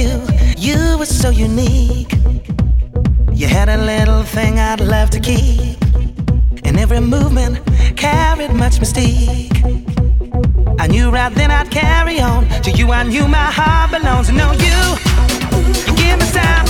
you, you were so unique. You had a little thing I'd love to keep, and every movement carried much mystique. I knew right then I'd carry on. To you, I knew my heart belongs. No, you give me time.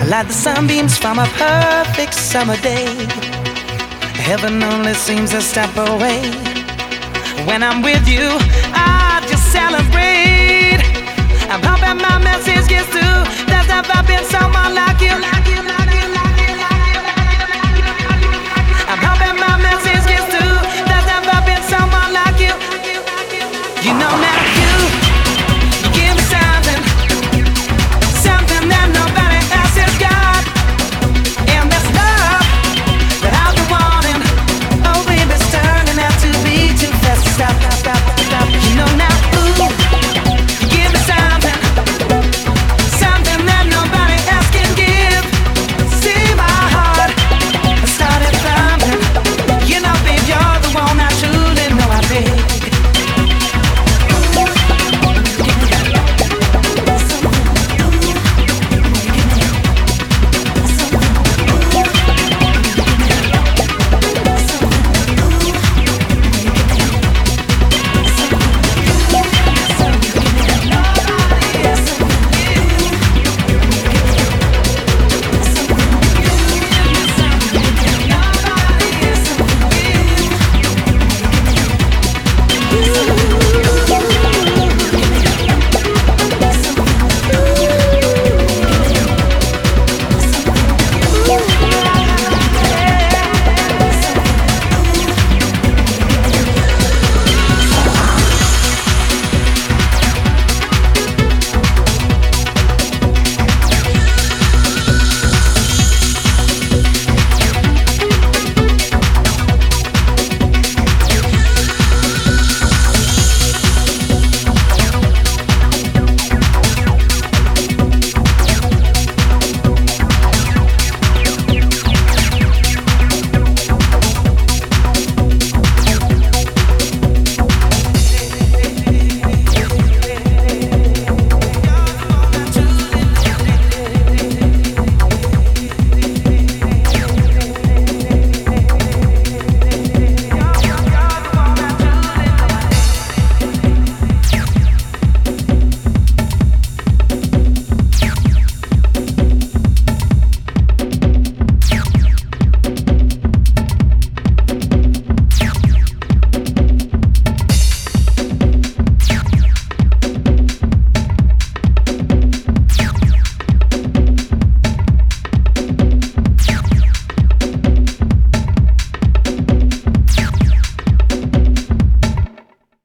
I like the sunbeams from a perfect summer day. Heaven only seems a step away. When I'm with you, I just celebrate. I'm hoping my message gets through.